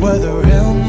were the realm